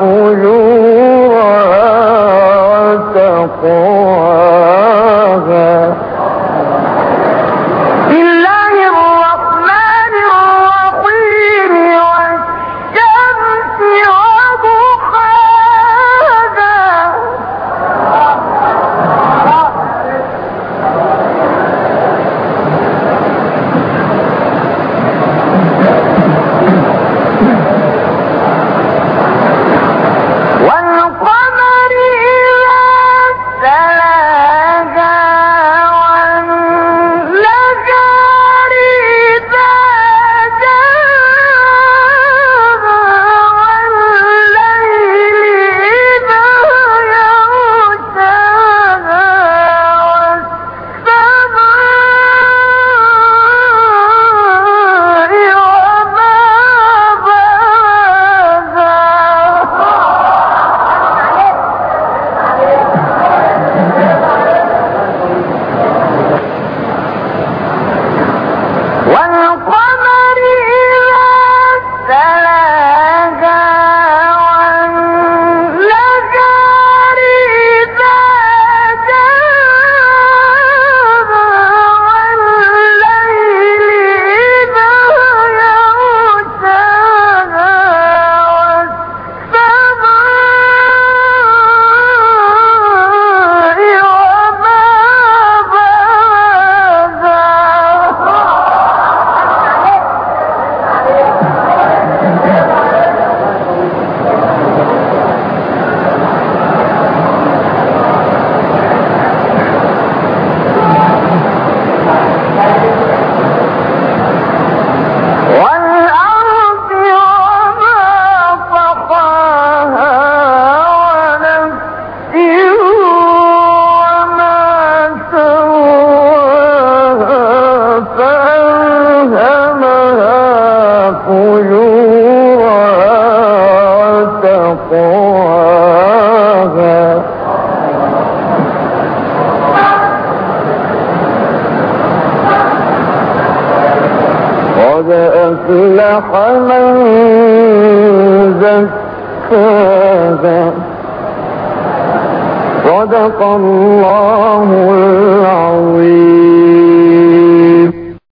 أجورها وتقول قد أفلح من زكاها صدق الله العظيم.